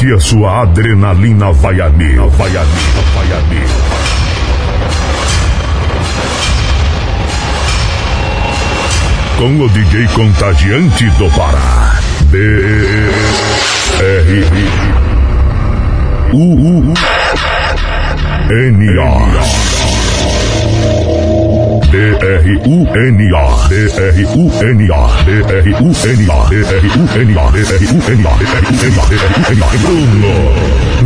que a sua adrenalina vai a mil, vai a mil, vai a mil. Com o DJ contagiante do Pará. B R U U N D-R-U-N-A, D-R-U-N-A, D-R-U-N-A, D-R-U-N-A, D-R-U-N-A, D-R-U-N-A, Bruno.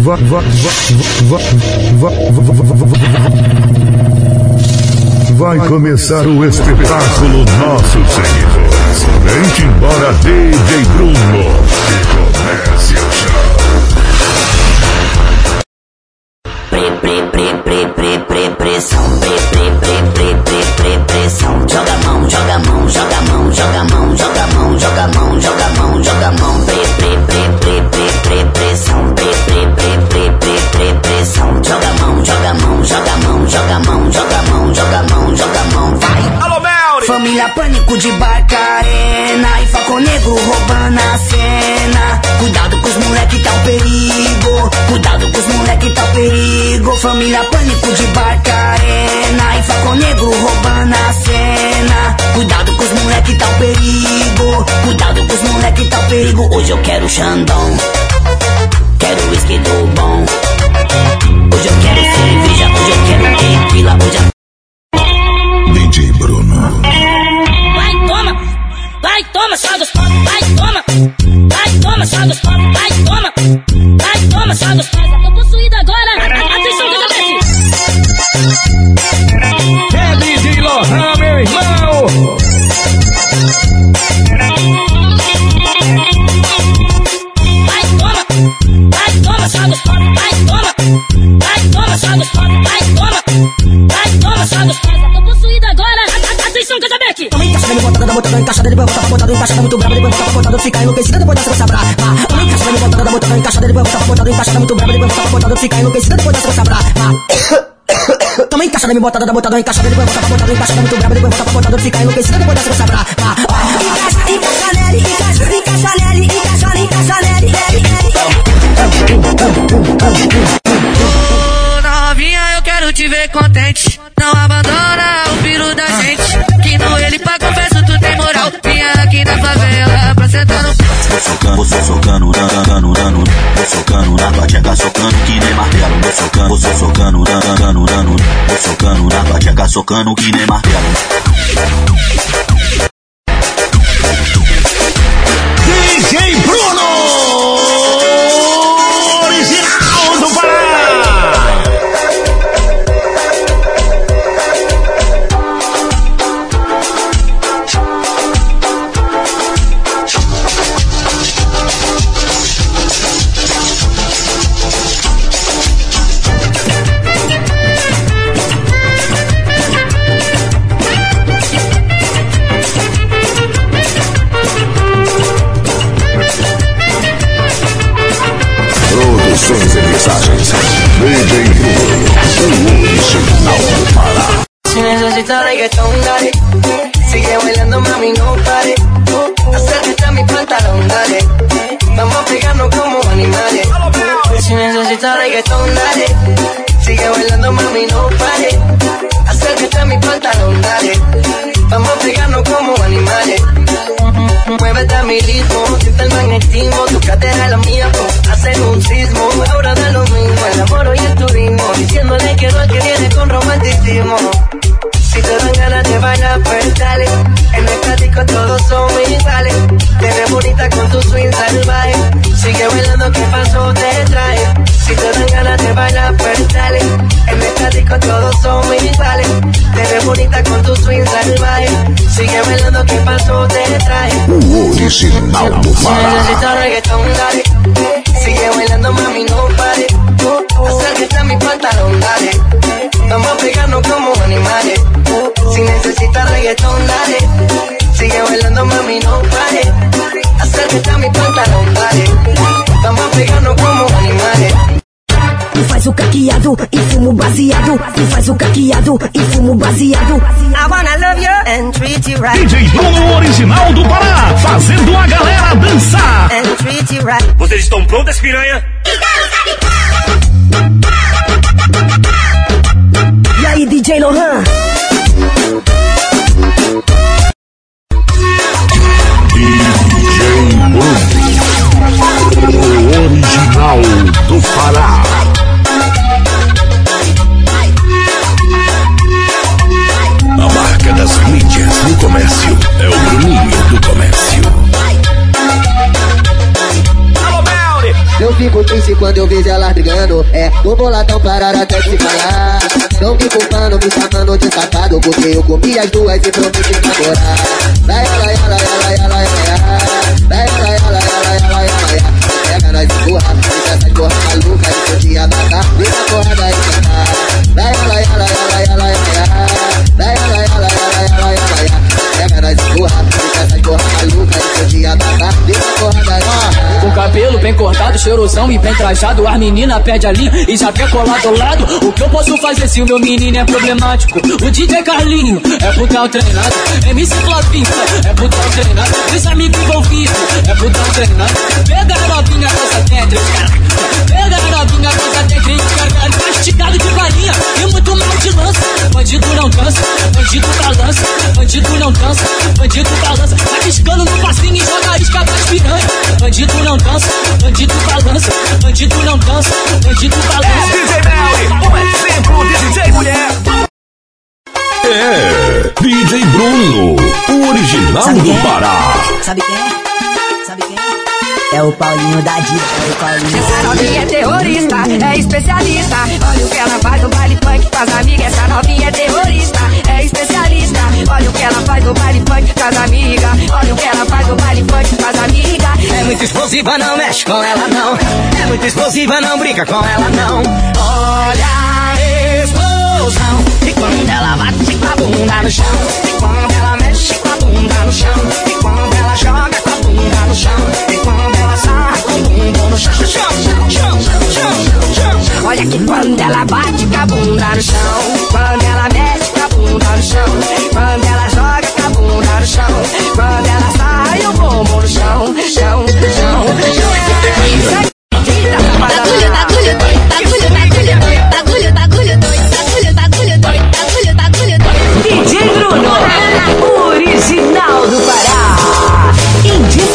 Va, va, va, va, va, va, Vai começar o espetáculo Nossos Senhores. Vem-te embora, DJ Bruno. E comece o show. Pre, pre, pre, pre, pre, pre, pressão, pre, pre, pre, pre, pre, pre, pressão. Joga mão, joga mão, joga mão, joga mão, joga mão, joga mão, joga mão, joga mão. Pre, pre, pre, pre, pre, pre, pressão, pre, pre, pre, pre, pre, pre, pressão. Joga mão, joga mão, joga mão, joga mão, joga mão, joga mão, joga mão. Vai. Alô, Melry! Família Pânico de Barcarena Falcão Negro roubando a cena. Cuidado com os moleque tá um perigo. Cuidado com os moleque tá um perigo. Família Pânico de Barcarena e Falcão Negro roubando a cena. Cuidado com os moleque tá um perigo. Cuidado com os moleque tá um perigo. Hoje eu quero Xandão, quero whisky do bom. Hoje eu quero cerveja, hoje eu quero tequila, hoje eu DJ Bruno. Toma, pobres, vai, toma, vai, toma, pobres, vai, toma, vai, toma, pobres. Tô possuído agora, atenção que eu desci. É DJ Lohan, meu irmão! Vai, toma, vai, toma, pobres, vai, toma, vai, toma, pobres, vai, toma, vai, toma, pobres. Tô possuído agora, me botada, botada, encaixada, depois botar pra botada, encaixada, muito brava, depois botar pra botada, fica enlouquecida, depois dessa você brava. Toma encaixada, me botada, botada, encaixada, depois botar pra botada, encaixada, muito brava, depois botar pra botada, fica enlouquecida, depois dessa você brava. Toma encaixada, me botada, botada, encaixada, depois botar pra botada, encaixada, muito brava, depois botar pra botada, fica enlouquecida, depois dessa você brava. Encaixa, encaixa nele, encaixa, encaixa nele, encaixa, encaixa nele, nele, nele. Novinha, eu quero te ver contente. Não abandona socando, vou socando, dando, dando. Vou socando na tua tcheca, socando que nem martelo. Vou socando, vou socando, dando, dando. Vou socando na tua tcheca, socando que nem martelo. Necesitas reggaetón, dale. Sigue bailando, mami, no pare. Acércate a mi pantalón, dale. Vamos a pegarnos como animales. Si necesitas reggaetón, dale. Sigue bailando, mami, no pare. Acércate a mi pantalón, dale. Vamos a pegarnos como animales. Muévete a mi ritmo, siente el magnetismo, tu cadera es la mía, pues, hacen un sismo. Ahora da lo mismo, el amor y el turismo, diciéndole que no al que viene con romanticismo. Si te dan ganas de bailar, pues dale. En el cático todos son iguales. Te ves bonita con tu swing salvaje. Sigue bailando, ¿qué pasó? Te trae. Si te dan ganas de bailar, pues dale. En el cático todos son iguales. Te ves bonita con tu swing salvaje. Sigue bailando, ¿qué pasó? Te trae. Do Si Pará. necesitas reggaetón, dale. Sigue bailando, mami, no pare. Acércate a mi pantalón, dale. Vamos a pegarnos como animales. E caqueado e fumo baseado. I wanna love you and treat you right. DJ Bruno original do Pará, fazendo a galera dançar. And treat you right. Vocês estão prontas, piranha? E aí, DJ Lohan? O original do Pará. Das mídias no comércio é o Bruninho do comércio. Eu fico triste quando eu vejo elas brigando. É, tô boladão parar até se falar. Não me culpando, me chamando de safado. Porque eu comi as duas e prometi namorar. Vai, ela, ela, ela, ela, ela, Vai, ela, ela, ela, ela, ela, Pega nós e porra, deixa essas porra maluca. E podia matar, vem na porrada e matar. Vai, ela, ela, ela, ela, ela, Vai, Com cabelo bem cortado, cheirosão e bem trajado. As meninas pede a linha e já quer colar do lado. O que eu posso fazer se o meu menino é problemático? O DJ Carlinho é putão treinado. MC Flavinho é putão treinado. Os amigos envolvidos é putão treinado. Pega a novinha, coisa dentro, Pega a novinha, dentro, caralho Mastigado de balinha e muito mal de lança. Bandido não dança, bandido balança. Bandido não dança, bandido balança Tá piscando no passinho e joga isca das piranha Bandido não dança, bandido balança Bandido não dança, bandido É balança DJ Melly, um exemplo de DJ mulher. É DJ Bruno, o original Sabe do é? Pará. Sabe quem é? É? O Paulinho da Diva, é o Paulinho. Essa novinha é terrorista, é especialista. Olha o que ela faz no baile funk com as amigas. Essa novinha é terrorista, é especialista. Olha o que ela faz no baile funk com as amigas. Olha o que ela faz no baile funk com as amigas. É muito explosiva, não mexe com ela não. É muito explosiva, não brinca com ela não. Olha a explosão. E quando ela bate com a bunda no chão. E quando ela mexe com a bunda no chão. E quando ela joga no chão. E quando ela sarra no chão. Chão, chão, chão, chão, chão, chão. Olha que quando ela bate com a bunda no chão. Quando ela mexe com a bunda no chão. Quando ela joga com a bunda no chão. Quando ela sai o bumbum no chão. Chão, chão, chão. Bagulho, bagulho doido, bagulho, bagulho doido, bagulho, bagulho doido, bagulho, bagulho doido, bagulho, bagulho doido. DJ Bruno, o original do Pará.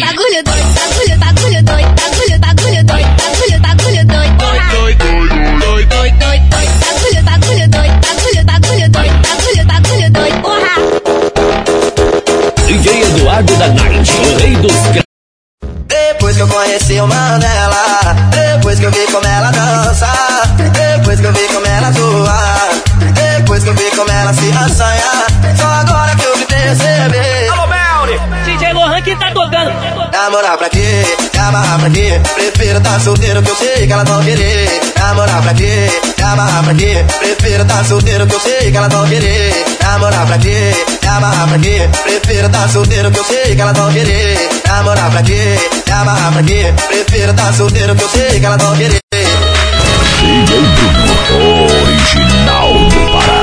Bagulho doido, bagulho, bagulho doido, bagulho, bagulho doido, bagulho, bagulho doido. Doido, doido, doido, doido, doido, doido. Bagulho, bagulho doido, bagulho, bagulho doido, bagulho, bagulho doido. Porra! DJ Eduardo da Night, o rei dos Depois que eu conheci o Mandela, depois que eu vi como ela dança, depois que eu vi como ela atua, depois que eu vi como ela se assanha, Namorar pra quê? Amarrar pra quê? Prefiro tá solteiro que eu sei que elas vão querer. Namorar pra quê? Amarrar pra quê? Prefiro tá solteiro que eu sei que elas vão querer. Namorar pra quê? Amarrar pra quê? Prefiro tá solteiro que eu sei que elas vão querer. Namorar pra quê? Amarrar pra quê? Prefiro tá solteiro que eu sei que elas vão querer. DJ original do Pará.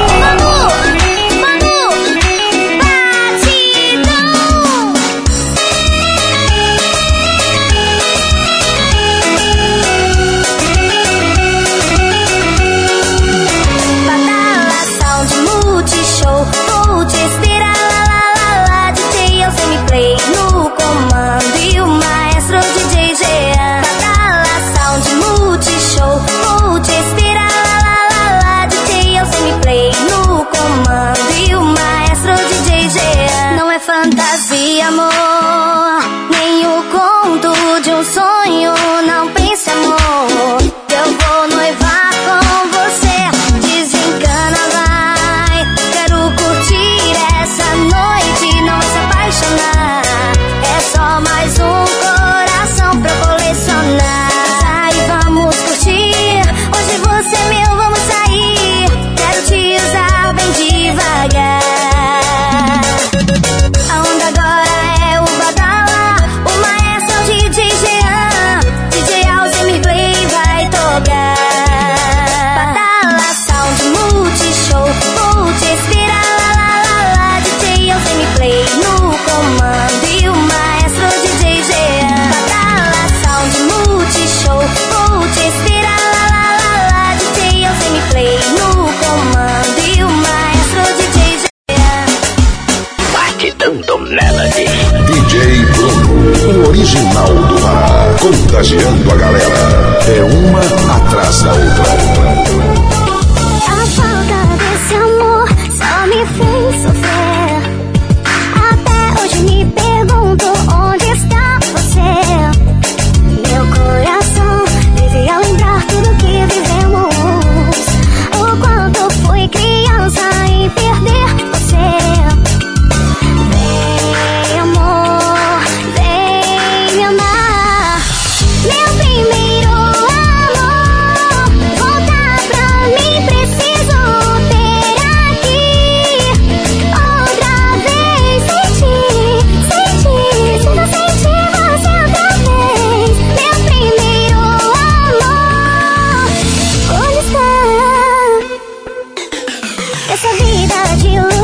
de.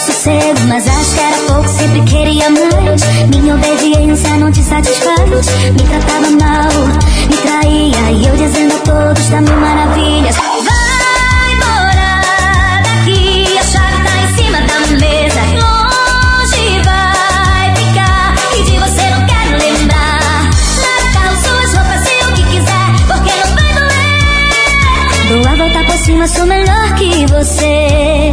sossego, mas acho que era pouco, sempre queria mais. Minha obediência não te satisfaz, me tratava mal, me traía, e eu dizendo a todos da minha maravilha. Vai morar daqui, a chave tá em cima da mesa. Longe vai ficar, e de você não quero lembrar. Leva carro, suas roupas e o que quiser, porque não vai doer. Dou a volta por cima, sou melhor que você.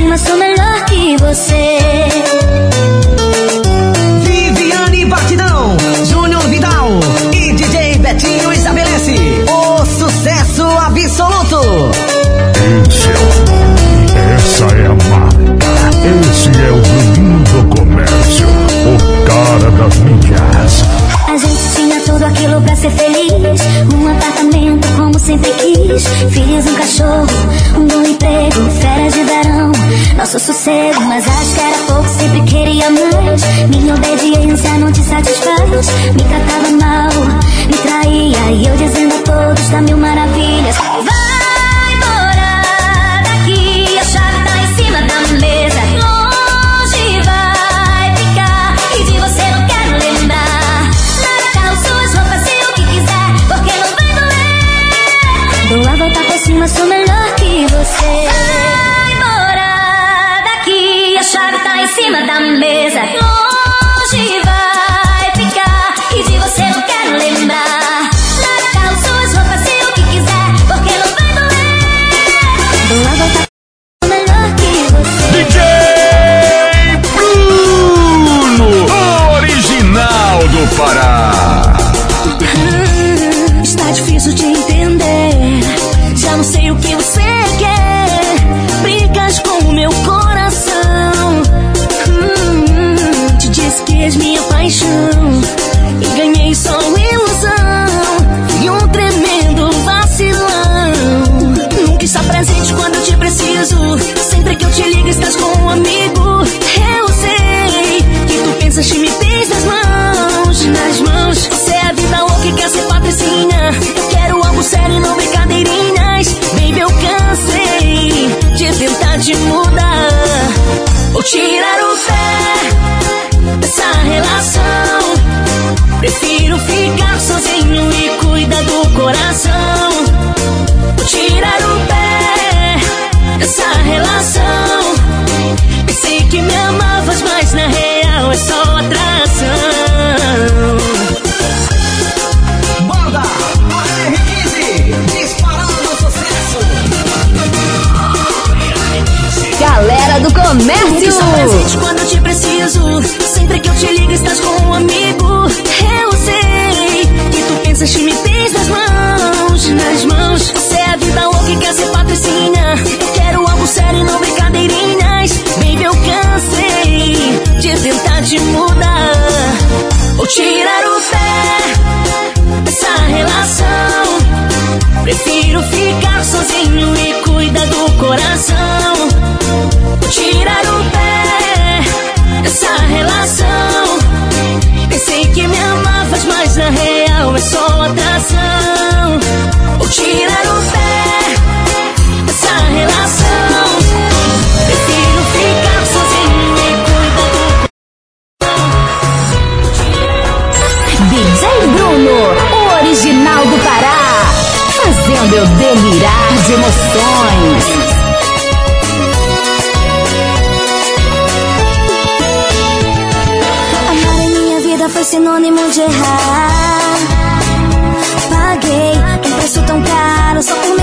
cima, sou melhor que você. Viviane Batidão, Júnior Vidal e DJ Betinho estabelece o sucesso absoluto. Esse é o essa é a marca, esse é o caminho do comércio, o cara das mídias. A gente tinha tudo aquilo pra ser feliz. Um apartamento como sempre quis. Fiz um cachorro, um dono nosso sossego. Mas acho que era pouco, sempre queria mais. Minha obediência não te satisfaz. Me tratava mal, me traía. E eu dizendo a todos: tá mil maravilhas. cima da mesa. corazón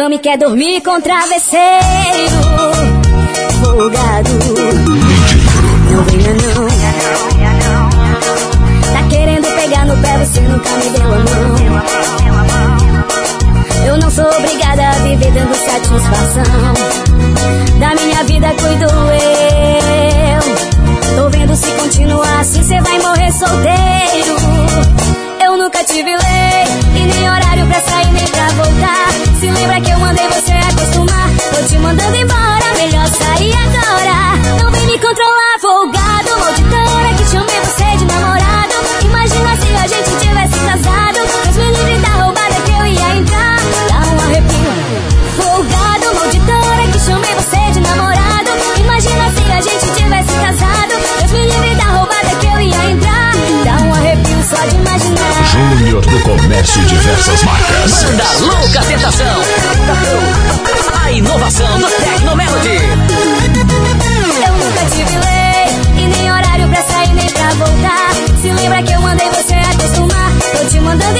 cama e quer dormir com travesseiro folgado. Não venha não. Tá querendo pegar no pé, você nunca me deu a mão. Eu não sou obrigada a viver dando satisfação. Da minha vida cuido eu. Tô vendo se continuar assim, você vai morrer solteiro. Eu nunca tive lei e nem hora pra sair nem pra voltar. Se lembra que eu mandei você acostumar. Tô te mandando embora, melhor sair agora. Não vem me controlar, folgado. hora que chamei você de namorado. Imagina se a gente tivesse casado. do comércio de diversas marcas. Manda Louca Tentação. A inovação do Tecnomelody. Eu nunca te lei e nem horário pra sair nem pra voltar. Se lembra que eu mandei você acostumar? Tô te mandando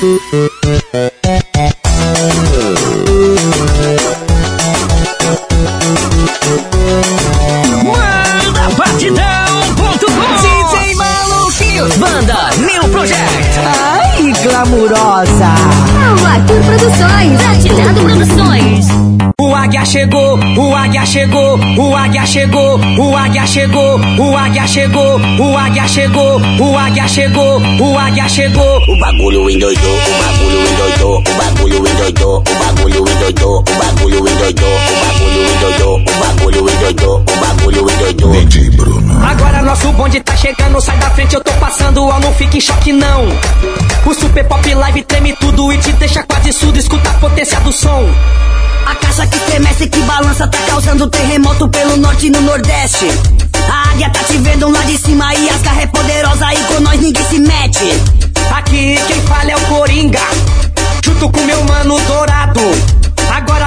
Mm-hmm. Chegou, o águia chegou, o águia chegou, o águia chegou, o águia chegou, o águia chegou. O bagulho endoidou, o bagulho endoidou, o bagulho endoidou, o bagulho endoidou, o bagulho endoidou, o bagulho endoidou, o bagulho endoidou, o bagulho endoidou. DJ Bruno. Agora nosso bonde tá chegando, sai da frente, eu tô passando, ó, não fique em choque não. O Super Pop Live treme tudo e te deixa quase surdo, escuta a potência do som. A caixa que estremece, que balança, tá causando terremoto pelo norte e no nordeste. A águia tá te vendo lá de cima e as garras é poderosa e com nós ninguém se mete. Aqui quem fala é o Coringa, junto com meu mano Dourado.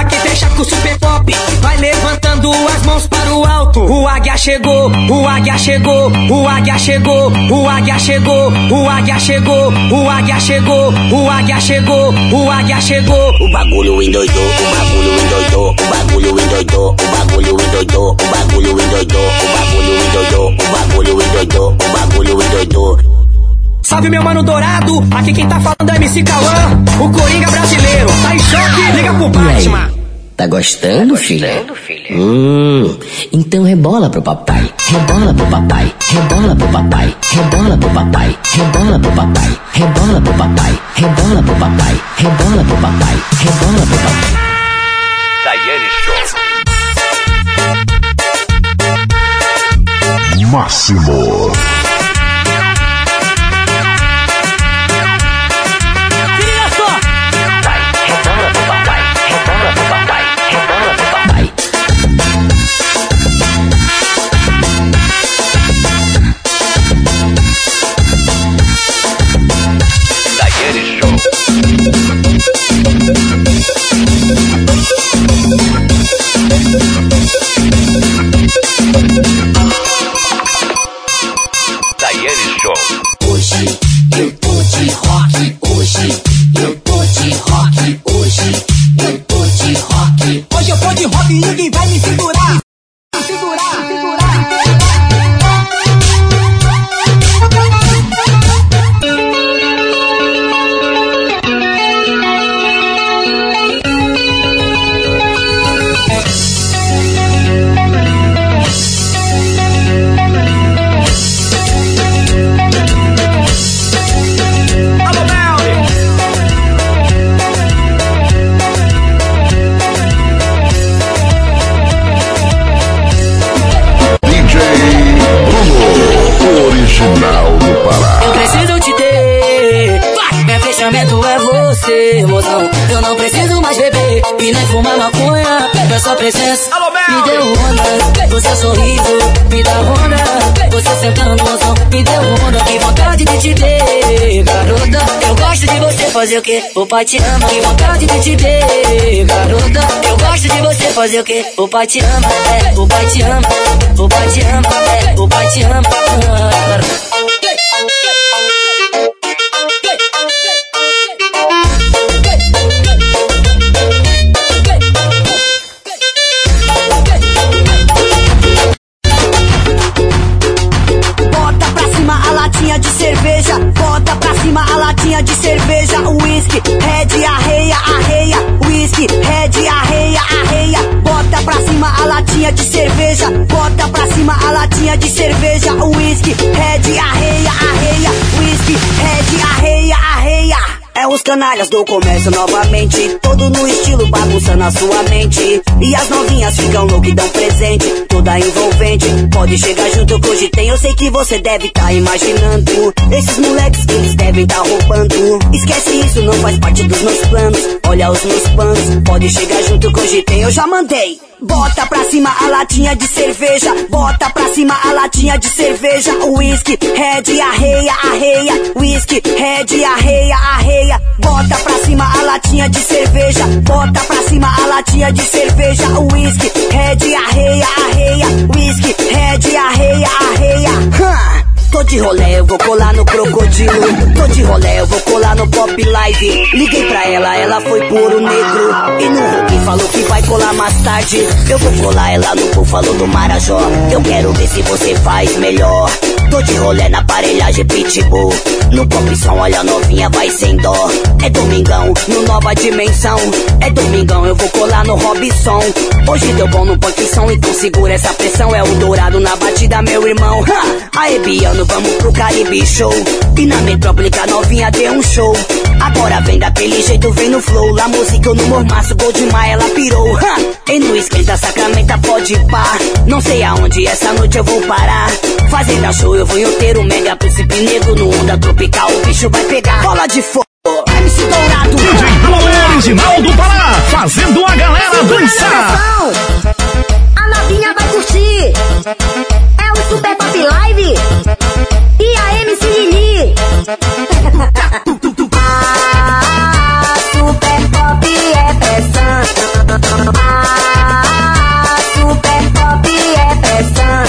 Agora quem fecha com o Super Pop vai levantando as mãos para o alto. O águia chegou, o águia chegou, o águia chegou, o águia chegou, o águia chegou, o águia chegou, o águia chegou, o águia chegou. O bagulho endoidou, o bagulho endoidou, o bagulho endoidou, o bagulho endoidou, o bagulho endoidou, o bagulho endoidou, o bagulho endoidou, o bagulho endoidou. Salve meu mano Dourado, aqui quem tá falando é MC Cauã, o Coringa brasileiro. Tá em choque, liga pro Batman. Tá gostando, filha? Hum, então rebola pro papai, rebola pro papai, rebola pro papai, rebola pro papai, rebola pro papai, rebola pro papai, rebola pro papai, rebola pro papai, rebola pro papai. Daiane Show. Máximo. Thank you. Pai te ama. Que vontade de te ter, garota. Eu gosto de você fazer o quê? O pai te ama, é, o pai te ama. O pai te ama, é, o pai te ama. garota. Canalhas do comércio novamente. Todo no estilo bagunçando a sua mente. E as novinhas ficam loucas e dão presente. Toda envolvente. Pode chegar junto que hoje tem. Eu sei que você deve tá imaginando. Esses moleques que eles devem tá roubando. Esquece isso, não faz parte dos meus planos. Olha os meus planos. Pode chegar junto que hoje tem. Eu já mandei. Bota pra cima a latinha de cerveja. Bota pra cima a latinha de cerveja. Whisky, red, arreia, arreia. Whisky, red, arreia, arreia. Latinha de cerveja. Bota pra cima a latinha de cerveja. Whisky, red, arreia, arreia. Whisky, red, arreia, arreia. Hã. Tô de rolé, eu vou colar no crocodilo. Tô de rolé, eu vou colar no pop live. Liguei pra ela, ela foi por o negro. E no Hulk falou que vai colar mais tarde. Eu vou colar ela no Búfalo do Marajó. Eu quero ver se você faz melhor. Tô de rolê na aparelhagem pitbull. No som, olha a novinha, vai sem dó. É domingão, no nova dimensão. É domingão, eu vou colar no Robson. Hoje deu bom no som, então segura essa pressão. É o dourado na batida, meu irmão. Ha! Aê, Biano, vamos pro Caribe Show. E na metrópole a novinha deu um show. Agora vem daquele jeito, vem no flow. Lá música eu no mormaço, gol de maia, ela pirou. Ha! E não esquenta, sacramenta, pode pá. Não sei aonde essa noite eu vou parar. Fazenda show, eu vou em inteiro, mega príncipe negro. No onda tropical, o bicho vai pegar. Bola de fogo. MC Dourado. DJ original do Pará, fazendo a galera dançar. A novinha vai curtir. É o Super Pop Live. E a MC Lili. pressão. A Super Pop é pressão.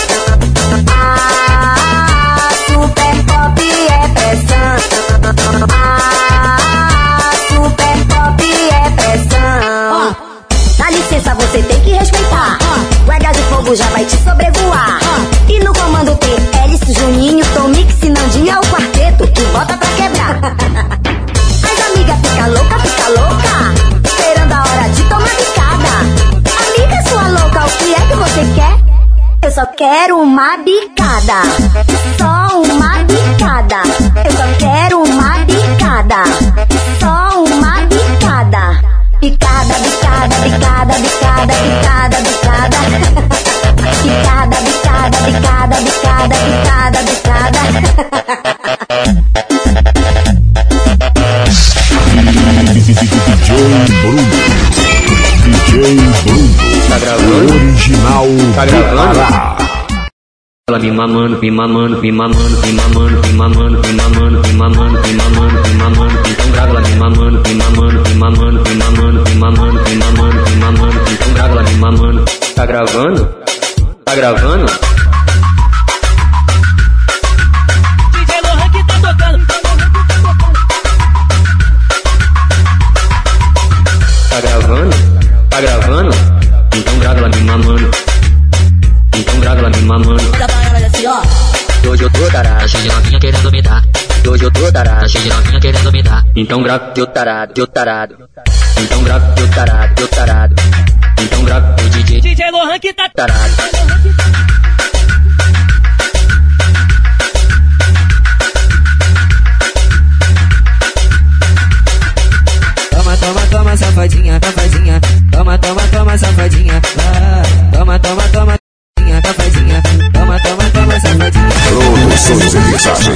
A Super Pop é pressão. A Super Pop é pressão. Dá licença, você tem que respeitar. O H de fogo já vai te sobrevoar. Só quero uma bicada. Só uma bicada. Eu só quero uma bicada. Só uma bicada. Bicada, bicada, bicada, bicada, bicada, bicada. Bicada, bicada, bicada, bicada, bicada, DJ Bruno. DJ Bruno. Tá gravando? Original Tá do gravando? Ela me mamando, me mamando, me mamando, me mamando, me mamando, me mamando, me mamando, me mamando, me mamando. Então grava ela me mamando, me mamando, me mamando, me mamando, me mamando, me mamando, me mamando. Então grava ela me mamando. Tá gravando? Tá gravando? Então grava teu tarado, teu tarado. Então grava teu tarado, teu tarado. Então grava teu DJ DJ Lohan que tá tarado. Toma, toma, toma, safadinha, safadinha. Toma, toma, toma, safadinha. Ah, toma, toma, toma, safadinha, safadinha. Toma, toma. Produções e mensagens.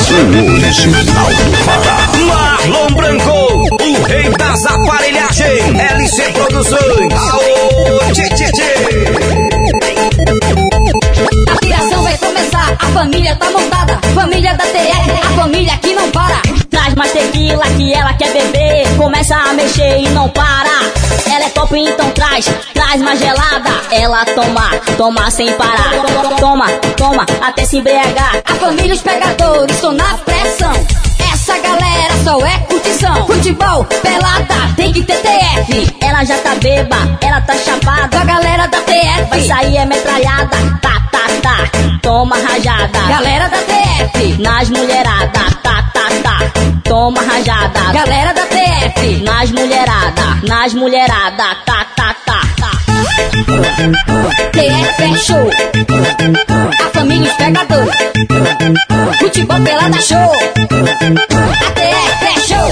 DJ Bruno. O original do Pará. Marlon Branco, o rei das aparelhagens. LC Produções. Aô, tchê, tchê. A piração vai começar, a família tá montada. Família da TR, a família que não para. Traz mais tequila que ela quer beber. Começa a mexer e não para. Ela é top, então traz, traz mais gelada. Ela toma, toma sem parar. Toma, toma, até se embriagar. A família, os pegadores, estão na pressão. Essa galera só é curtição. Futebol, pelada, tem que ter TF. Ela já tá beba, ela tá chapada. A galera da TF vai sair é metralhada. Tá, tá, tá, toma rajada. Galera da TF, nas mulherada. Toma rajada. Galera da TF, nas mulherada. Nas mulherada. Tá, tá, tá, tá. TF é show. A família os pegadores. Futebol pelada show. A TF é show.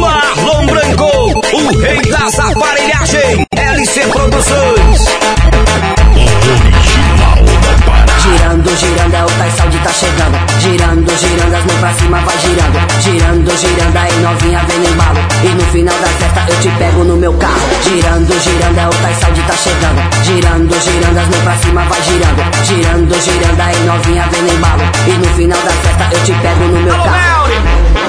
Marlon Branco, o rei das aparelhagens. LC Produções. Girando, girando, é o Tais Saúde tá chegando. Girando, girando, as mãos pra cima vai girando. Girando, girando, aí novinha vem no embalo. E no final da festa eu te pego no meu carro. Girando, girando, é o Tais Saúde tá chegando. Girando, girando, as mãos pra cima vai girando. Girando, girando, aí novinha vem no embalo. E no final da festa eu te pego no meu carro.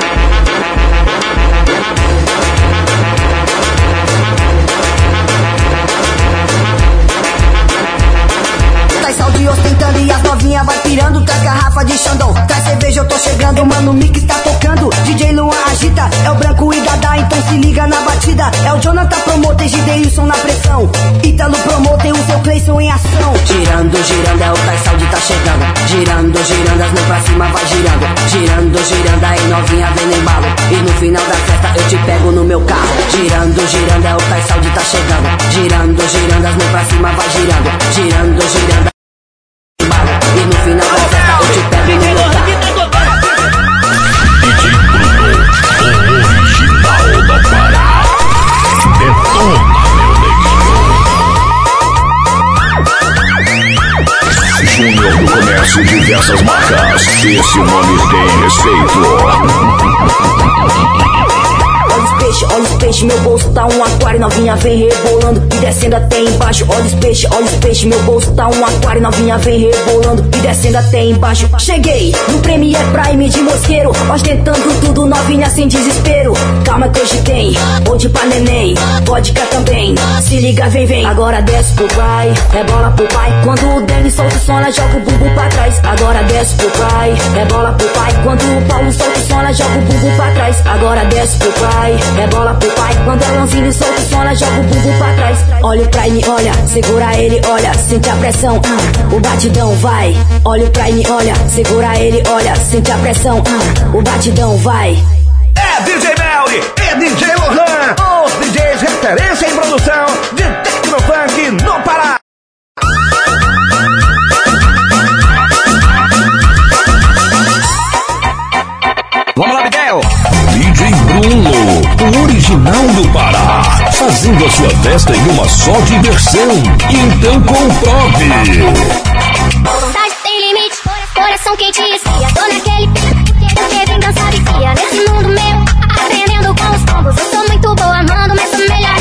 Ostentando e as novinha vai pirando Traz garrafa de Xandão, traz cerveja eu tô chegando Mano, o mix tá tocando, DJ Luan agita É o branco e Dada, então se liga na batida. É o Jonathan Promoter, Gideilson na pressão. Ítalo Promoter, o seu Cleison em ação. Girando, girando, é o Tais Saúde tá chegando. Girando, girando, as mãos pra cima vai girando. Girando, girando, aí novinha vem no embalo. E no final da festa eu te pego no meu carro. Girando, girando, é o Tais Saúde tá chegando. Girando, girando, as mãos pra cima vai girando. Girando, girando. No final da festa eu te pego no meu carro. Original da Pará. Detona, Júnior do Comércio Diversas Marcas. Esse nome tem respeito. Olha os peixes, olha os peixes, meu bolso tá um aquário, novinha vem rebolando e descendo até embaixo. Olha os peixes, olha os peixes, meu bolso tá um aquário, novinha vem rebolando e descendo até embaixo. Cheguei no Premier Prime de mosqueiro, ostentando tudo, novinha sem desespero. Calma que hoje tem, onde pra neném, vodka também. Se liga, vem, vem, agora desce pro pai, é bola pro pai. Quando o Denis solta o som, ela joga o bumbum pra trás. Agora desce pro pai, é bola pro pai. Quando o Paulo solta o som, ela joga o bumbum pra trás. Agora desce pro pai, é bola pro pai. Quando a Lanzini solta o som, ela joga o bumbum pra trás. Olha o Prime, olha, segura ele, olha, sente a pressão, ah, o batidão vai. Olha o Prime, olha, segura ele, olha, sente a pressão, ah, o batidão vai. É DJ Melly e DJ Lohan, os DJs referência em produção de Tecnofunk no Pará. Vamos lá, Miguel. DJ Bruno, original do Pará. Fazendo a sua festa em uma só diversão. Então comprove. Vontade tem limite, coração quente esfria. Tô naquele pique, porque vingança vicia. Nesse mundo meu, aprendendo com os tombos. Eu sou muito boa, mando, mas sou melhor.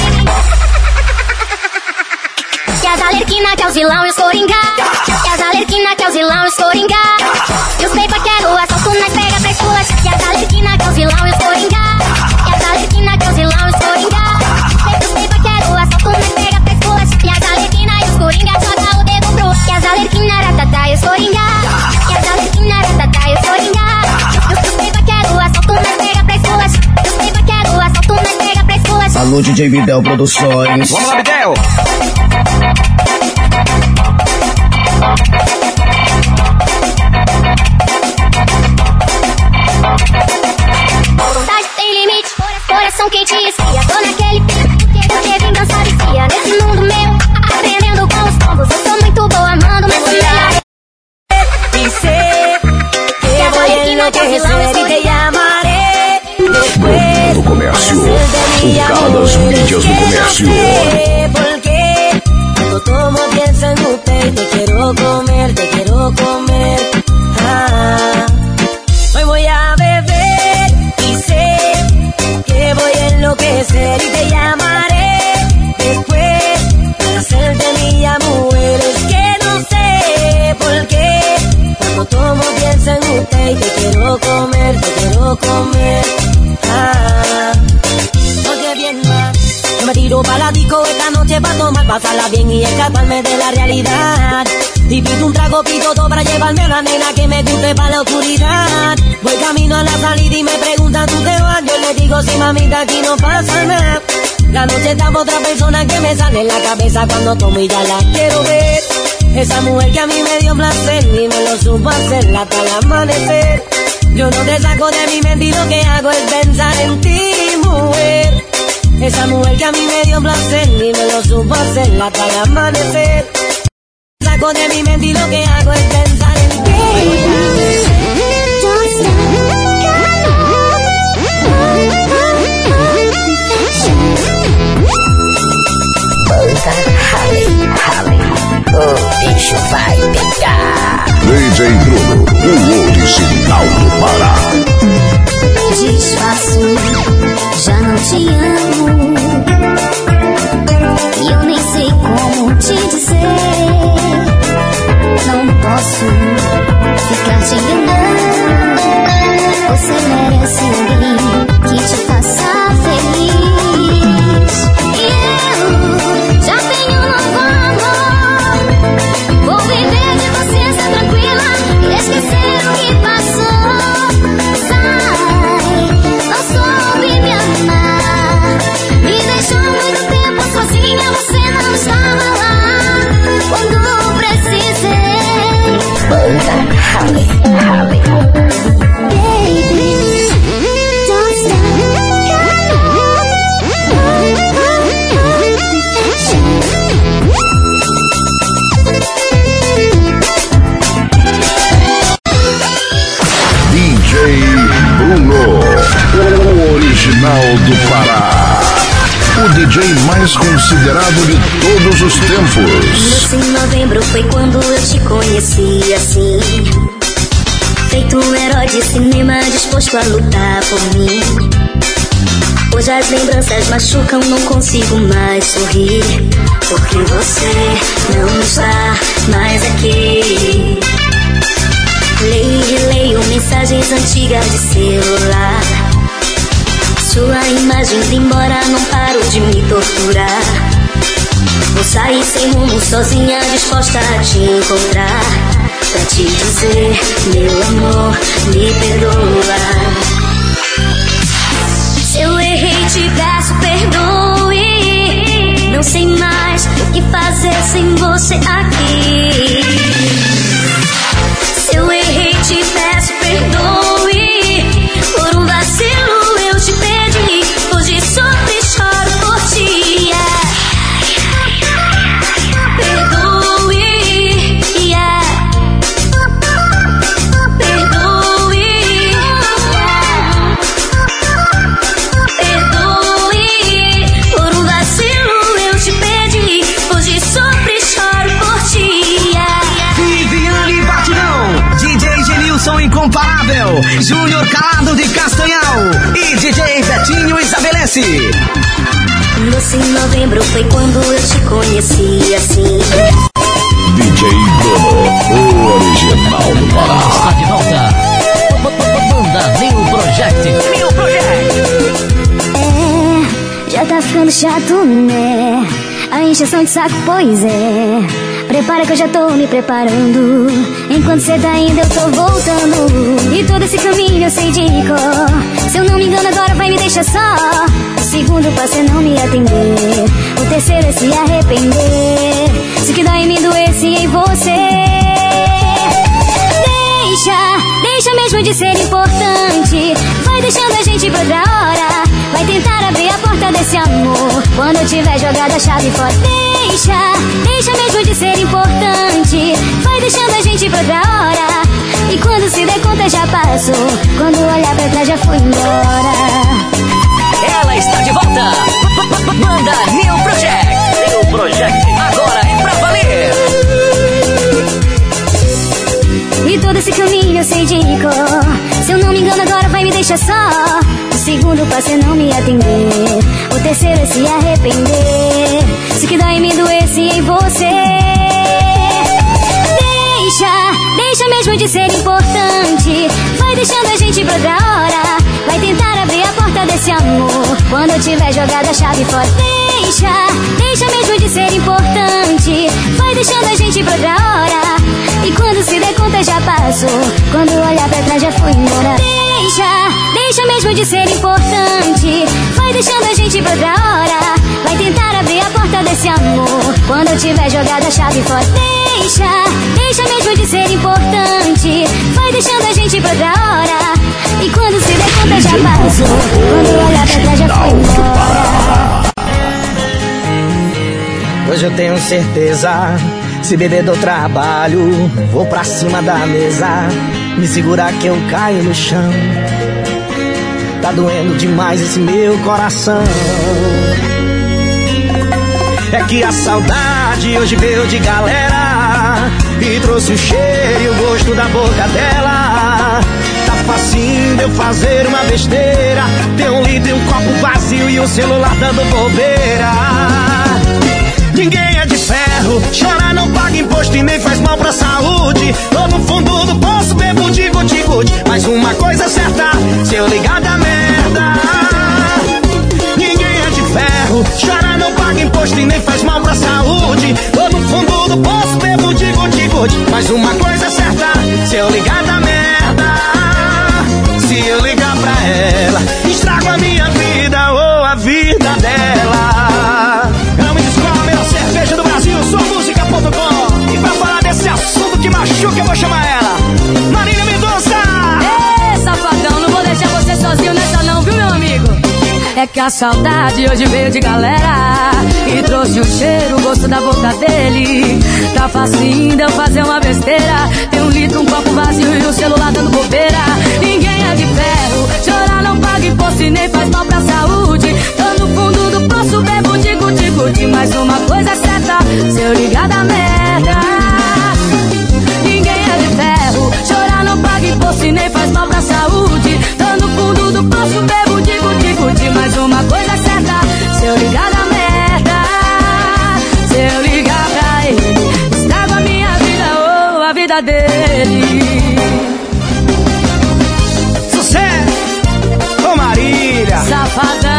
Que as alerquina, que é os vilão e os coringa. Que as alerquina, que é os vilão e os coringa. E os peipa quero assalto, nós pega pra esculas. Que as alerquina, que é os vilão e os coringa. Alô, DJ Vidal Produções. Vamos lá, Miguel. Mamita, aquí no pasa nada. La noche está pa' otra persona que me sale en la cabeza cuando tomo y ya la quiero ver. Esa mujer que a mí me dio placer y me lo supo hacer hasta el amanecer. Yo no te saco de mi mente y lo que hago es pensar en ti, mujer. Esa mujer que a mí me dio placer y me lo supo hacer hasta el amanecer. Saco de mi mente y lo que hago es pensar bicho vai pegar. DJ Bruno, o original do Pará. Disfarço, já não te amo. E eu nem sei como te dizer. Não posso ficar te enganando. Você merece alguém DJ Bruno, o original do Pará. O DJ mais considerado de todos os tempos. Novembro foi quando eu te conheci assim. De cinema disposto a lutar por mim. Hoje as lembranças machucam, não consigo mais sorrir. Porque você não está mais aqui. Leio e leio mensagens antigas de celular. Sua imagem indo embora, não paro de me torturar. Vou sair sem rumo, sozinha, disposta a te encontrar. Pra te dizer, meu amor, me perdoa. Se eu errei, te peço perdoe. Não sei mais o que fazer sem você aqui. Se eu errei, te peço perdoe. Chato, né? A encheção de saco, pois é. Prepara que eu já tô me preparando. Enquanto cê tá indo, eu tô voltando. E todo esse caminho eu sei de cor. Se eu não me engano, agora vai me deixar só. O segundo passo é não me atender. O terceiro é se arrepender. Se que dá em mim doesse em você. Deixa, deixa mesmo de ser importante. Vai deixando a gente pra outra hora. Vai tentar abrir a porta desse amor. Quando eu tiver jogado a chave fora. Deixa, deixa mesmo de ser importante. Vai deixando a gente pra outra hora. E quando se der conta já passou. Quando olhar pra trás já foi embora. Ela está de volta. Banda New Project. New Project. Agora é pra valer. E todo esse caminho eu sei de cor. Se eu não me engano, agora vai me deixar só. Segundo passo é não me atender. O terceiro é se arrepender. Se que dói mim doesse em você. Deixa, deixa mesmo de ser importante. Vai deixando a gente pra outra hora. Vai tentar abrir a porta desse amor. Quando eu tiver jogado a chave fora. Deixa, deixa mesmo de ser importante. Vai deixando a gente pra outra hora. E quando se der conta já passou. Quando olhar pra trás já foi embora. Deixa, deixa mesmo de ser importante. Vai deixando a gente pra outra hora. Vai tentar abrir a porta desse amor. Quando eu tiver jogado a chave fora. Deixa, deixa mesmo de ser importante. Vai deixando a gente pra outra hora. E quando se der conta já passou. Quando olhar pra trás já foi embora. Hoje eu tenho certeza. Se beber do trabalho, vou pra cima da mesa. Me segurar que eu caio no chão. Tá doendo demais esse meu coração. É que a saudade hoje veio de galera E trouxe o cheiro e o gosto da boca dela Tá facinho de eu fazer uma besteira Ter um litro e um copo vazio e o celular dando bobeira Ninguém de ferro, chorar não paga imposto e nem faz mal pra saúde Tô no fundo do poço, bebo de guti-guti Mas uma coisa é certa, se eu ligar da merda Ninguém é de ferro, chorar não paga imposto e nem faz mal pra saúde. Tô no fundo do poço, bebo de guti-guti. Mas uma coisa é certa, se eu ligar da merda. Eu vou chamar ela. Marília Mendonça! Ê, safadão, não vou deixar você sozinho nessa não, viu, meu amigo? É que a saudade hoje veio de galera E trouxe o cheiro, o gosto da boca dele Tá facinho de eu fazer uma besteira Tem um litro, um copo vazio e o celular dando bobeira Ninguém é de ferro, chorar não paga imposto e nem faz mal pra saúde. Tô no fundo do poço, bebo, digo, digo, de mais uma coisa certa. Se eu ligar da merda, saúde. Tô no fundo do poço, bebo, digo, digo, de mais uma coisa certa. Se eu ligar da merda, se eu ligar pra ele, estrago a minha vida ou a vida dele. Sucesso! Ô Marília! Safadão.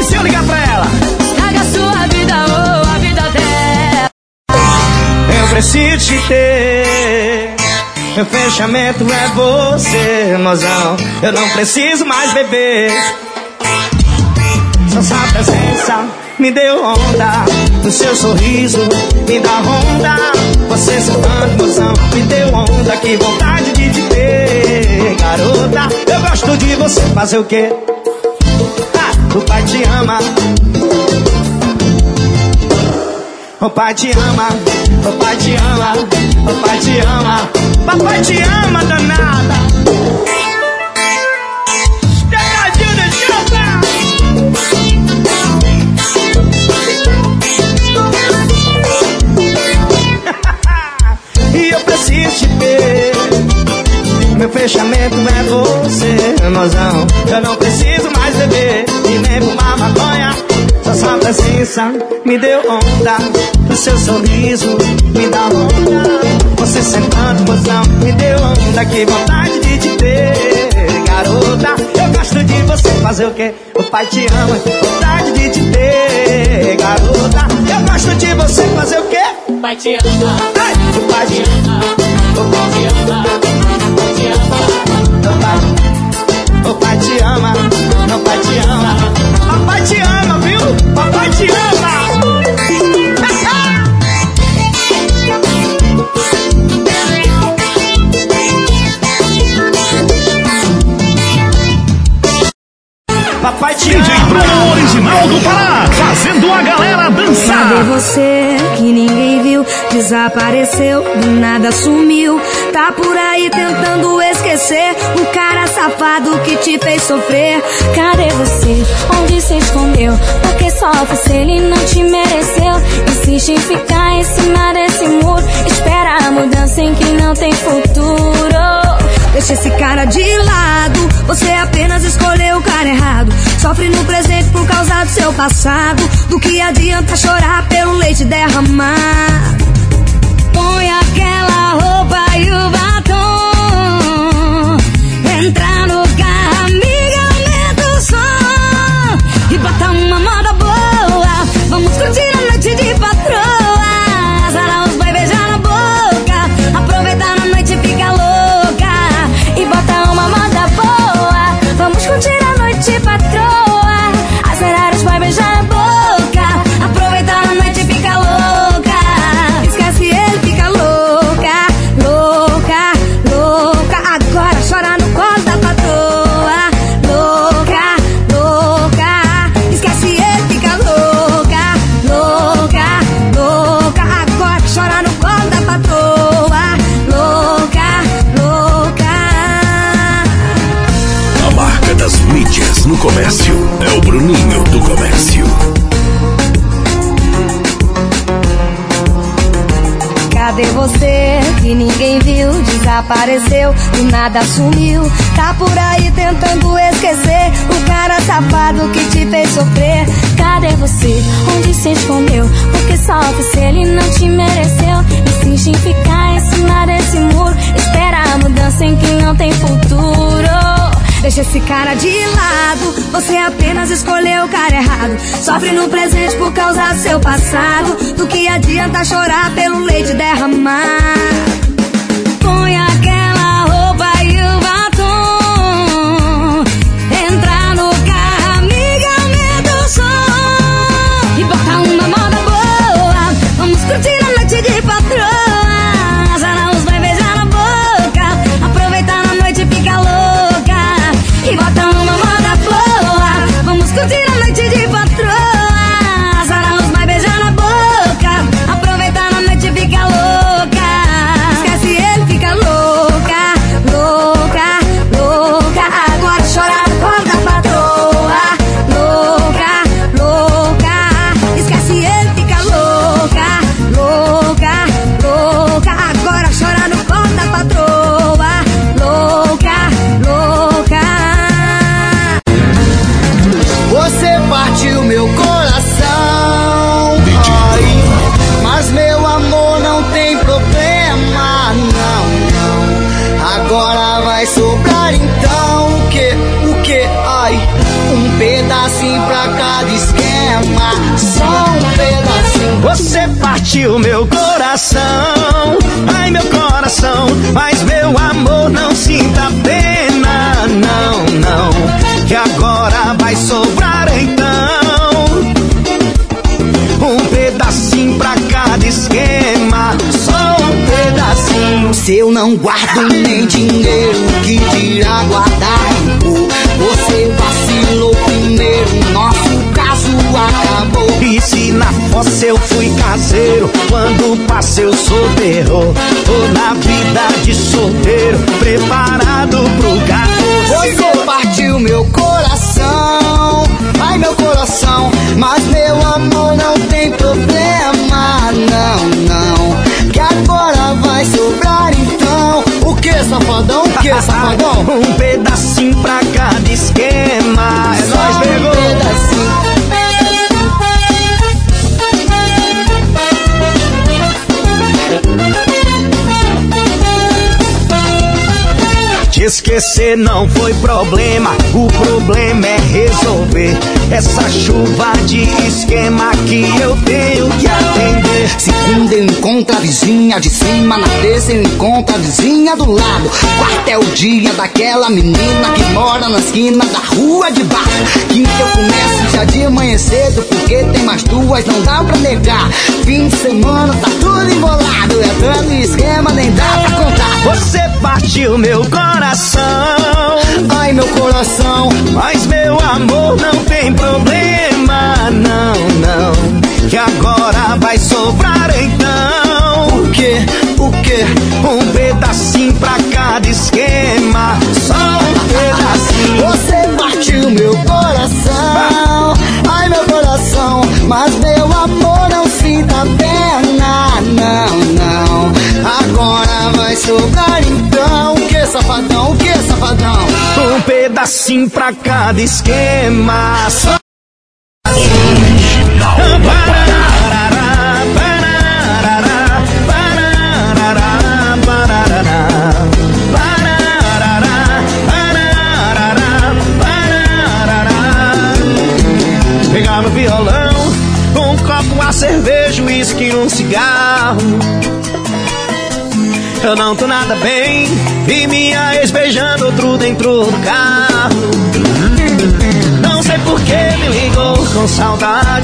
E se eu ligar pra ela? Estraga a sua vida ou a vida dela. Eu preciso te ter. Meu fechamento é você, mozão. Eu não preciso mais beber. Só sua presença me deu onda. O seu sorriso me dá onda. Você sentando, mozão, me deu onda. Que vontade de te ter, garota. Eu gosto de você. Fazer o quê? Ah, o pai te ama. O pai te ama, o pai te ama, o pai te ama, papai te ama, danada. De. E eu preciso te ver. Meu fechamento é você, mozão. Eu não preciso mais beber e nem fumar maconha. Só sua presença me deu onda. O seu sorriso me dá onda. Você sentando, mozão, me deu onda. Que vontade de te ter, garota. Eu gosto de você fazer o quê? O pai te ama, vontade de te ter, garota. Eu gosto de você fazer o quê? O pai te ama, Ai, o pai te ama, o pai te ama. O pai te ama, o pai te ama. Papai te ama? Papai te ama. Papai te DJ ama. Bruno original do Pará, fazendo a galera Cadê dançar. você que ninguém? Desapareceu, do nada sumiu. Tá por aí tentando esquecer o cara safado que te fez sofrer. Cadê você? Onde se escondeu? Porque sofre se ele não te mereceu. Insiste em ficar em cima desse muro. Espera a mudança em que não tem futuro. Deixa esse cara de lado. Você apenas escolheu o cara errado. Sofre no presente por causa do seu passado. Do que adianta chorar pelo leite derramar? Põe aquela roupa e o batom. Desapareceu, do nada sumiu. Tá por aí tentando esquecer o cara safado que te fez sofrer. Cadê você? Onde se escondeu? Porque sofre se ele não te mereceu. Insiste em ficar em cima desse muro. Espera a mudança em que não tem futuro. Deixa esse cara de lado. Você apenas escolheu o cara errado. Sofre no presente por causa do seu passado. Do que adianta chorar pelo leite derramar? então o que, o que, ai? Um pedacinho pra cada esquema, só um pedacinho. Você partiu meu coração, ai meu coração, mas meu amor não sinta pena, não, não. Que agora vai sobrar então. Se eu não guardo nem dinheiro, que dirá guardar? Você vacilou primeiro, nosso caso acabou. E se na fossa eu fui caseiro, quando passei eu sou terror. Tô na vida de solteiro, preparado pro gato. Você partiu meu coração, ai meu coração, mas meu amor não tem problema, não, não. Que agora vai sobrar. O que, safadão? O que, safadão? um pedacinho pra cada esquema. É Só nóis, um pegou. pedacinho. Esquecer não foi problema, o problema é resolver essa chuva de esquema que eu tenho que atender. Segunda eu encontro a vizinha de cima, na terça eu encontro a vizinha do lado. Quarta é o dia daquela menina que mora na esquina da rua de baixo. Quinta eu começo já de manhã cedo, porque tem mais duas, não dá pra negar. Fim de semana tá tudo embolado, é tanto esquema, nem dá pra contar. Você partiu meu coração, Ai meu coração, mas meu amor não tem problema, não, não. Que agora vai sobrar então. o que, o que? Um pedacinho pra cada esquema, só um pedacinho. Você partiu meu coração, ai meu coração, mas meu Sobrar então, que safadão, que safadão? Um pedacinho pra cada esquema, só.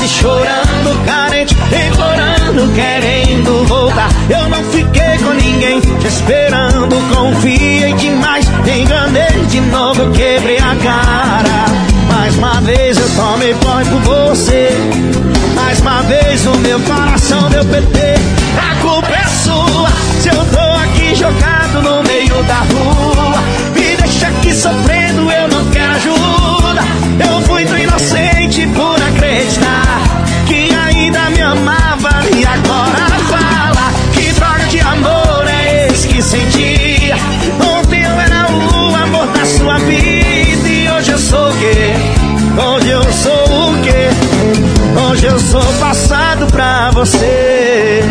Chorando, carente, implorando, querendo voltar. Eu não fiquei com ninguém, te esperando, confiei demais, me enganei de novo, quebrei a cara. Mais uma vez eu tomei pó por você, mais uma vez o meu coração deu PT. A culpa é sua, se eu tô aqui jogado você.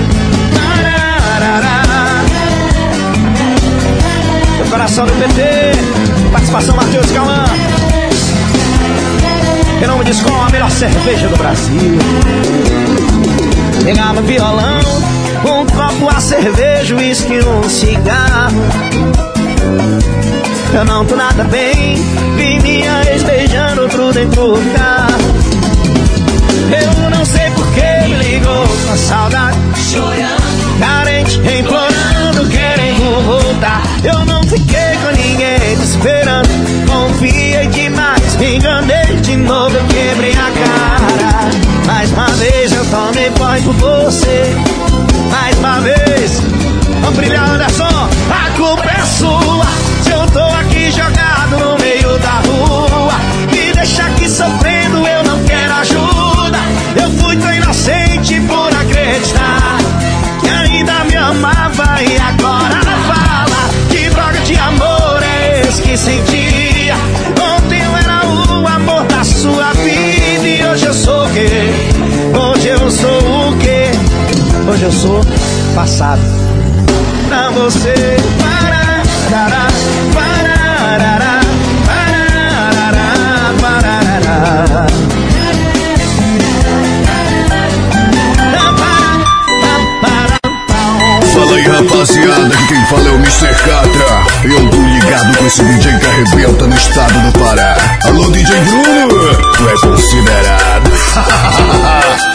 Meu coração do PT, participação Matheus Cauã. Em nome de escola, a melhor cerveja do Brasil. Pegava violão, um copo, a cerveja, uísque, um cigarro. Eu não tô nada bem, vi minha ex beijando outro dentro do. Eu com saudade, chorando, carente, implorando, querendo voltar. Eu não fiquei com ninguém te esperando, confiei demais, me enganei de novo, eu quebrei a cara. Mais uma vez eu tomei banho por você, mais uma vez. Vamos brilhar, Anderson, a culpa é sua. E agora fala que droga de amor é esse que sentia. Ontem eu era o amor da sua vida e hoje eu sou o quê? Hoje eu sou o quê? Hoje eu sou passado pra você. O Mr. Catra. Eu tô ligado com esse DJ que arrebenta no estado do Pará. Alô, DJ Bruno, tu é considerado.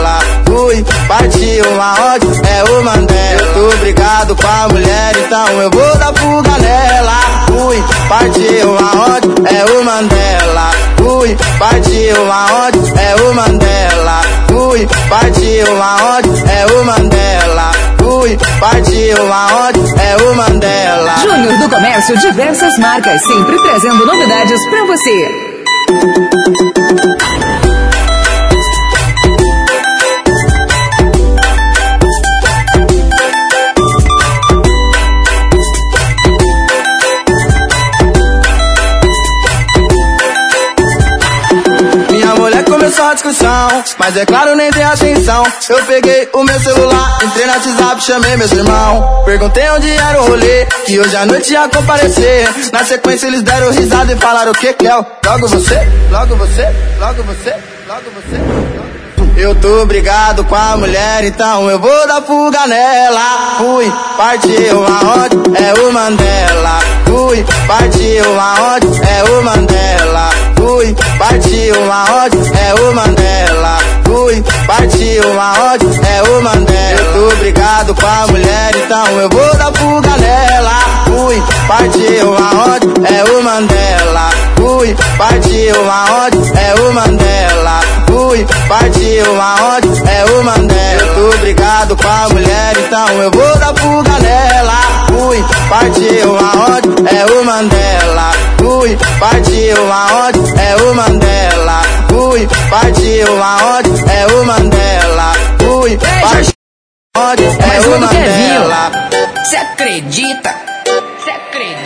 Fui, partiu aonde? É o. Eu tô brigado com a mulher, então eu vou dar fuga nela. Fui, partiu aonde? É o Mandela. Fui, partiu aonde? É o Mandela. Fui, partiu aonde? É o Mandela. Fui, partiu aonde? É o Mandela. Júnior do Comércio, diversas marcas, sempre trazendo novidades pra você. Discussão, mas é claro, nem dei atenção. Eu peguei o meu celular, entrei no WhatsApp, chamei meus irmãos. Perguntei onde era o rolê, que hoje à noite ia comparecer. Na sequência eles deram risada e falaram o que que é? Logo você, logo você, logo você, logo você. Eu tô brigado com a mulher, então eu vou dar fuga nela. Fui, partiu aonde? É o Mandela. Fui, partiu aonde? É o Mandela. Fui, partiu aonde? É o Mandela. Fui, partiu aonde? É o Mandela. Eu tô brigado com a mulher, então eu vou dar fuga nela. Fui, partiu aonde? É o Mandela. Fui, partiu aonde? É o Mandela. Fui, partiu aonde? É o Mandela. Eu tô brigado com a mulher, então eu vou dar fuga nela. Fui, partiu aonde? É o Mandela. Fui, partiu aonde? É o Mandela. Fui, partiu aonde? É o Mandela. Fui, partiu aonde? É o. Mandela. Cê acredita?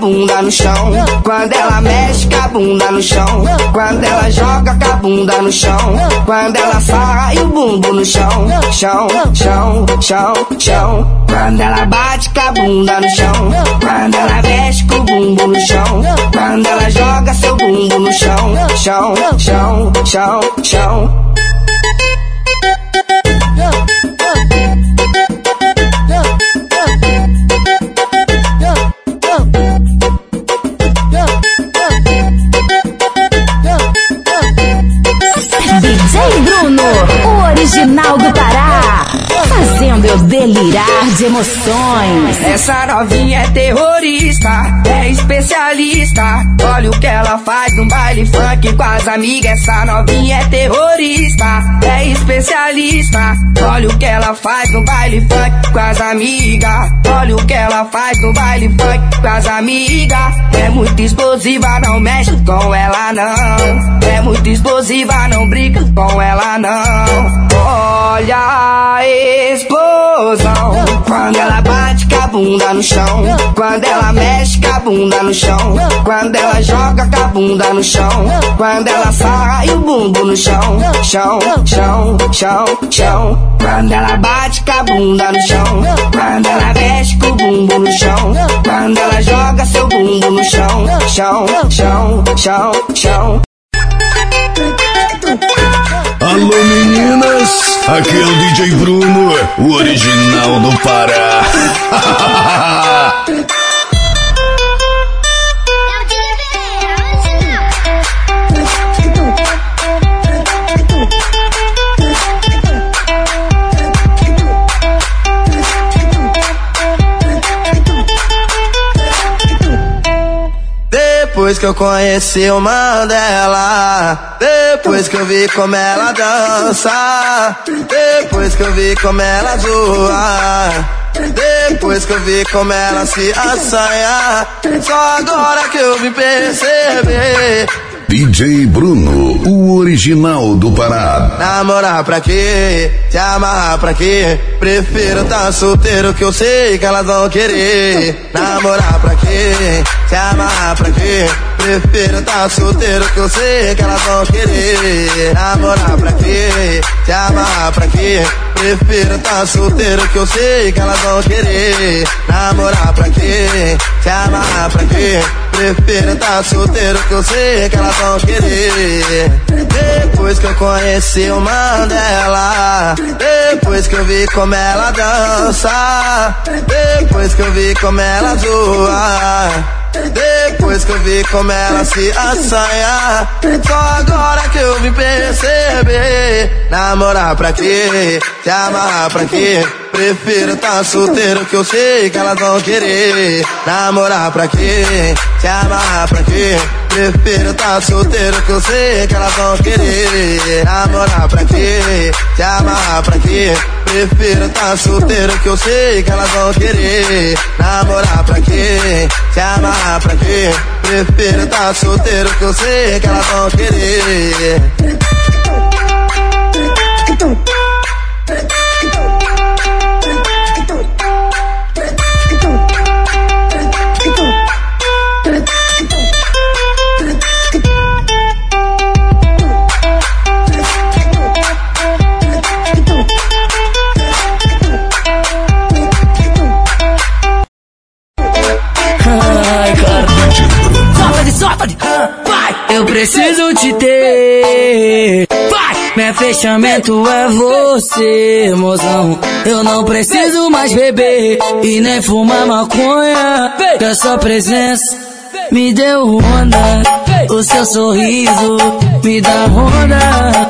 bunda no chão. Quando ela mexe com a bunda no chão. Quando ela joga com a bunda no chão. Quando ela sai o bumbo no chão. Chão, chão, chão, chão. Quando ela bate com a bunda no chão. Quando ela mexe com o bumbo no chão. Quando ela joga seu bumbo no chão. Chão, chão, chão, chão. O original do Pará. Fazendo eu delirar de emoções. Essa novinha é terrorista, é especialista. Olha o que ela faz no baile funk com as amigas. Essa novinha é terrorista, é especialista. Olha o que ela faz no baile funk com as amigas. Olha o que ela faz no baile funk com as amigas. É muito explosiva, não mexe com ela não. É muito explosiva, não brinca com ela não. Olha a explosão quando ela bate com a bunda no chão. Quando ela mexe com a bunda no chão. Quando ela joga com a bunda no chão. Quando ela sai o bumbo no chão. Chão, chão, chão, chão. Quando ela bate com a bunda no chão. Quando ela mexe com o bumbo no chão. Quando ela joga seu bumbo no chão. Chão, chão, chão, chão. Alô meninas, aqui é o DJ Bruno, o original do Pará. Depois que eu conheci o Mandela, depois que eu vi como ela dança, depois que eu vi como ela zoa. Depois que eu vi como ela se assanha, só agora que eu vim perceber DJ Bruno, o original do Pará. Namorar pra quê? Te amarrar pra quê? Prefiro tá solteiro que eu sei que elas vão querer. Namorar pra quê? Te amarrar pra quê? Prefiro tá solteiro que eu sei que elas vão querer. Namorar pra quê? Te amarrar pra quê? Prefiro tá solteiro que eu sei que elas vão querer. Namorar pra quê? Te amarrar pra quê? Prefiro tá solteiro que eu sei que elas vão querer. Depois que eu conheci o Mandela, depois que eu vi como ela dança, depois que eu vi como ela zoa. Depois que eu vi como ela se assanha Só agora que eu vim perceber Namorar pra quê? Te amarrar pra quê? Prefiro tá solteiro que eu sei que elas vão querer Namorar pra quê? Te amarrar pra quê? Prefiro tá solteiro que eu sei que elas vão querer Namorar pra quê? Te amarrar pra quê? Prefiro tá solteiro que eu sei que elas vão querer Namorar pra quê? Te amarrar pra quê? Prefiro tá solteiro que eu sei que elas vão querer fechamento é você, mozão. Eu não preciso mais beber e nem fumar maconha. Que a sua presença me deu onda. O seu sorriso me dá onda.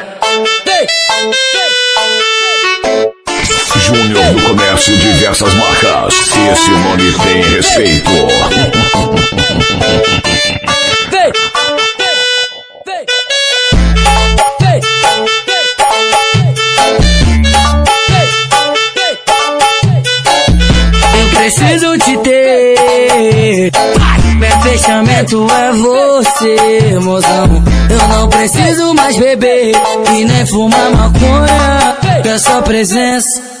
Júnior do Comércio Diversas Marcas. Esse nome tem respeito. Eu preciso te ter. Meu fechamento é você, mozão. Eu não preciso mais beber e nem fumar maconha. A sua presença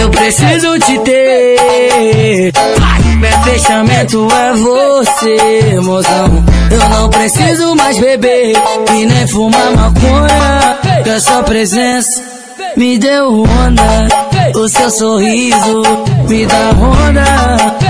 Eu preciso te ter. Meu fechamento é você, mozão. Eu não preciso mais beber e nem fumar maconha. Que a sua presença me deu onda. O seu sorriso me dá onda.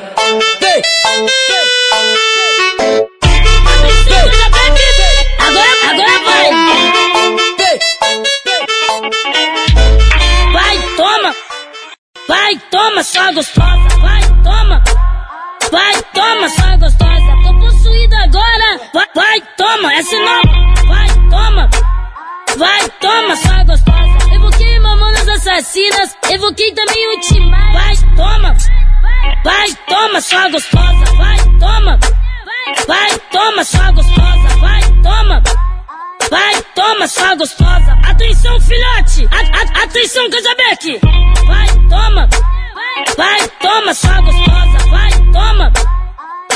Vai, toma, só gostosa, vai, toma. Vai, toma, só gostosa. Tô possuída agora. Vai, vai toma, é sinal. Vai, toma. Vai, toma, só gostosa. Evoquei mamonas assassinas. Evoquei também o Timar. Vai, toma. Vai, toma, só gostosa. Vai, toma. Vai, toma, só gostosa. Vai, toma. Atenção, filhote. A, a, atenção, Casabeck. Vai, toma. Vai, toma, sua gostosa. Vai, toma.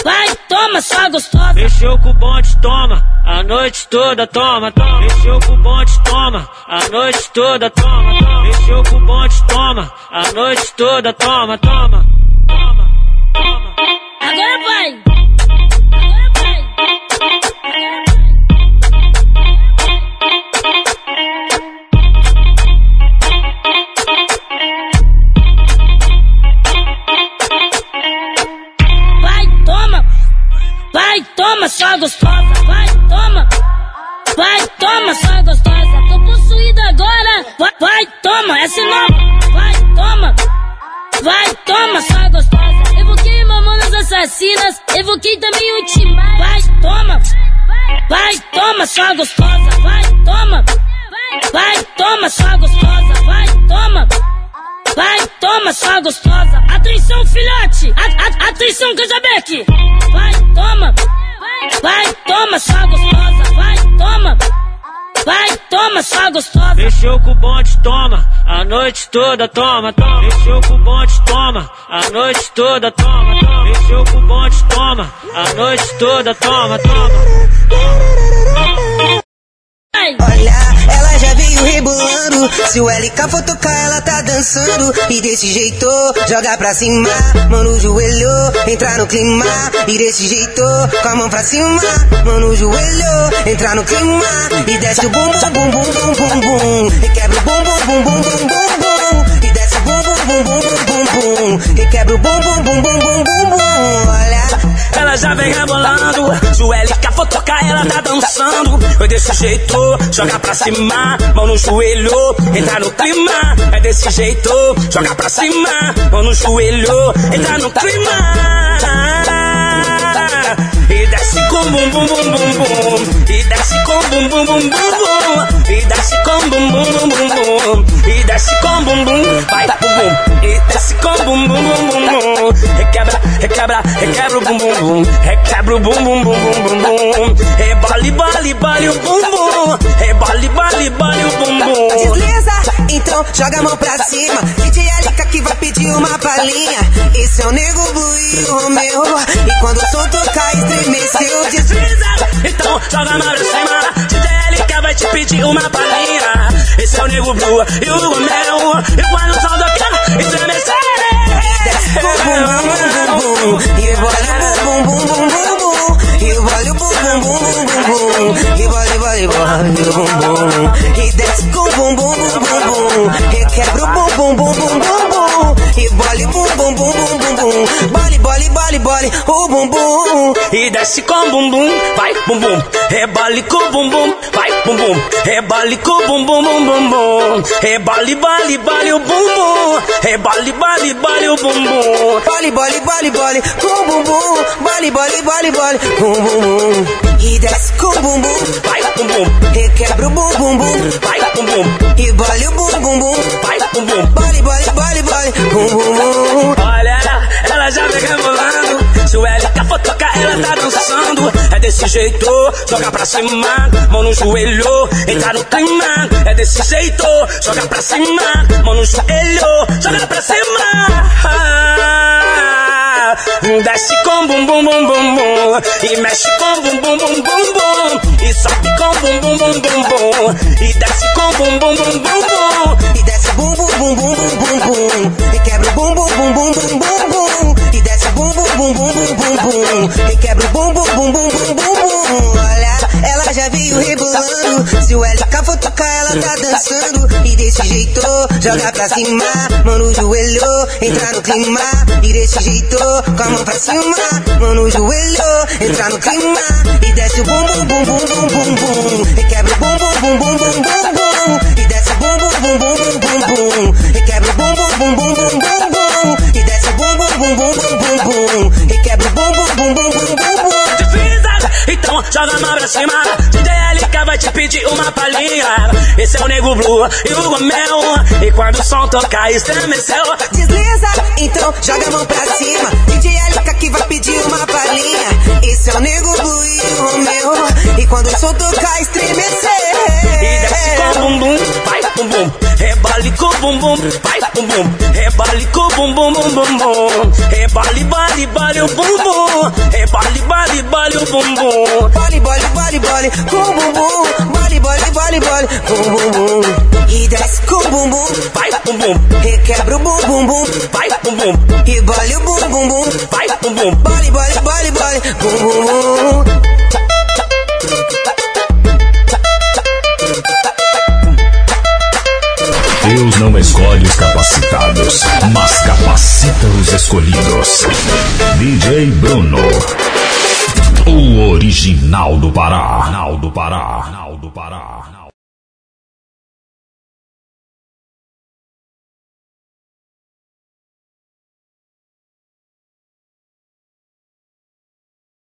Vai, toma, sua gostosa. Mexeu com o bonde, toma. A noite toda, toma, toma. Mexeu com o bonde, toma. A noite toda, toma, toma. Mexeu com o bonde, toma. A noite toda, toma, toma. Toma, toma. Agora. Vai, Vai, toma, sua gostosa. Vai, toma. Vai, toma, sua gostosa. Tô possuída agora. Vai, vai, toma, essa é nova. Vai, toma. Vai, toma, sua gostosa. Evoquei mamonas assassinas. Evoquei também o Timar. Vai, toma. Vai, toma, sua gostosa. Vai, toma. Vai, toma, sua gostosa. Vai, toma. Vai, toma, sua gostosa. Atenção, filhote. A, a, atenção, Casabeck. Vai, toma. Vai, toma, sua gostosa. Vai, toma. Vai, toma, sua gostosa. Mexeu com o bonde, toma. A noite toda, toma, toma. Mexeu com o bonde, toma. A noite toda, toma, toma. Mexeu com o bonde, toma. A noite toda, toma, toma. Olha, ela já veio rebolando. Se o LK for tocar, ela tá dançando. E desse jeito, joga pra cima. Mão no joelho, entra no clima. E desse jeito, com a mão pra cima. Mão no joelho, entra no clima. E desce o bum bum bum bum bum bum bum. E quebra o bum bum bum bum bum bum bum. Bum bum bum bum bum bum bum. E quebra o bum bum bum bum bum bum bum. Olha. Ela já vem rebolando. Se o LK for tocar, ela tá dançando. Foi desse jeito, joga pra cima, mão no joelho, entra no clima. É desse jeito, joga pra cima, mão no joelho, entra no clima. E desce com bum bum bum bum bum. E desce com bum bum bum bum bum. E desce com bum bum bum bum bum. E desce com bum bum, vai bum bum. E desce com bum bum bum bum bum. Requebra, requebra, requebra o bum bum bum. Requebra o bum bum bum bum bum bum. Rebole, bole, bole o bum bum. Rebole, bole, bole o bum bum. Desliza, então joga a mão pra cima. DJ LK que vai pedir uma palhinha. Esse é o Nego Blue e Romeu. E quando o som tocar, Desliza, então joga mão pra cima. Vai te pedir uma palhinha. Esse é o Nego Blue e o Romeu. E o bum bum bum bum. E. E. E. E desce com bum bum bum bum bum. E quebra o bum bum bum bum bum. E bole bum bum bum bum bum bum. Bole bole bole bole o bum bum. E desce com bum bum, vai bum bum. Rebole com bum bum, vai bum bum. Rebole com bum bum bum bum bum. Rebole, bole, bole o bum bum. Rebole, bole, bole o bum bum. Bole bole bole bole com bum bum. Bole bole bole bole com bum bum. E desce com bum bum, vai bum bum. Requebra o bum bum bum, vai bum bum. E bole o bum bum bum, vai bum bum. Bum bum. Olha, ela já vem rebolando. For tocar, ela tá dançando. É desse jeito, joga pra cima, mão no joelho, entra no clima. É desse jeito, joga pra cima, mão no joelho, joga pra cima. Desce com bum bum bum bum bum E mexe com bum bum bum bum bum E sobe com bum bum bum bum bum E desce com bum bum bum bum bum E bum bum bum bum bum bum. Bum E quebra o bum bum bum bum bum bum bum. E desce bum bum bum bum bum bum bum E quebra o bum bum bum bum bum bum Olha, ela já veio rebolando Se o LK for tocar, ela tá dançando E desse jeito, joga pra cima Mão no joelho, entra no clima E desse jeito, com a mão pra cima Mão no joelho, entra no clima E desce o bum bum bum bum bum bum bum E quebra o bum bum bum bum bum bum bum E desce o bum bum bum bum bum bum bum E quebra o bum bum bum bum bum bum bum E desce o bum bum bum bum bum bum bum. E quebra o bum bum bum bum bum bum bum joga mão pra cima. DDLK vai te pedir uma palhinha. Esse é o Nego Blue e o Gomel. E quando o som tocar, estremeceu. Desliza, então joga a mão pra cima. DDLK que vai pedir uma palhinha. Esse é o Nego Blue e o Romeu. E quando o som tocar, estremeceu. E desce com o bumbum, vai bum bum. Rebale com o bumbum, vai bum bum. Rebale com o bumbum, bum bum bum. Rebale, bale, bale o bumbum. Rebale, bale, bale o bumbum. Bale, bale, bale, bale com bumbum. Bale, bale, bale, bale com bumbum. E desce com bumbum, vai bumbum. Requebra o bumbum, bum, vai bumbum. E bale o bumbum, bum, vai bumbum. Bale, bale, bale, bale com bumbum. Deus não escolhe os capacitados, mas capacita os escolhidos. DJ Bruno, o original do Pará. do Pará. do Pará.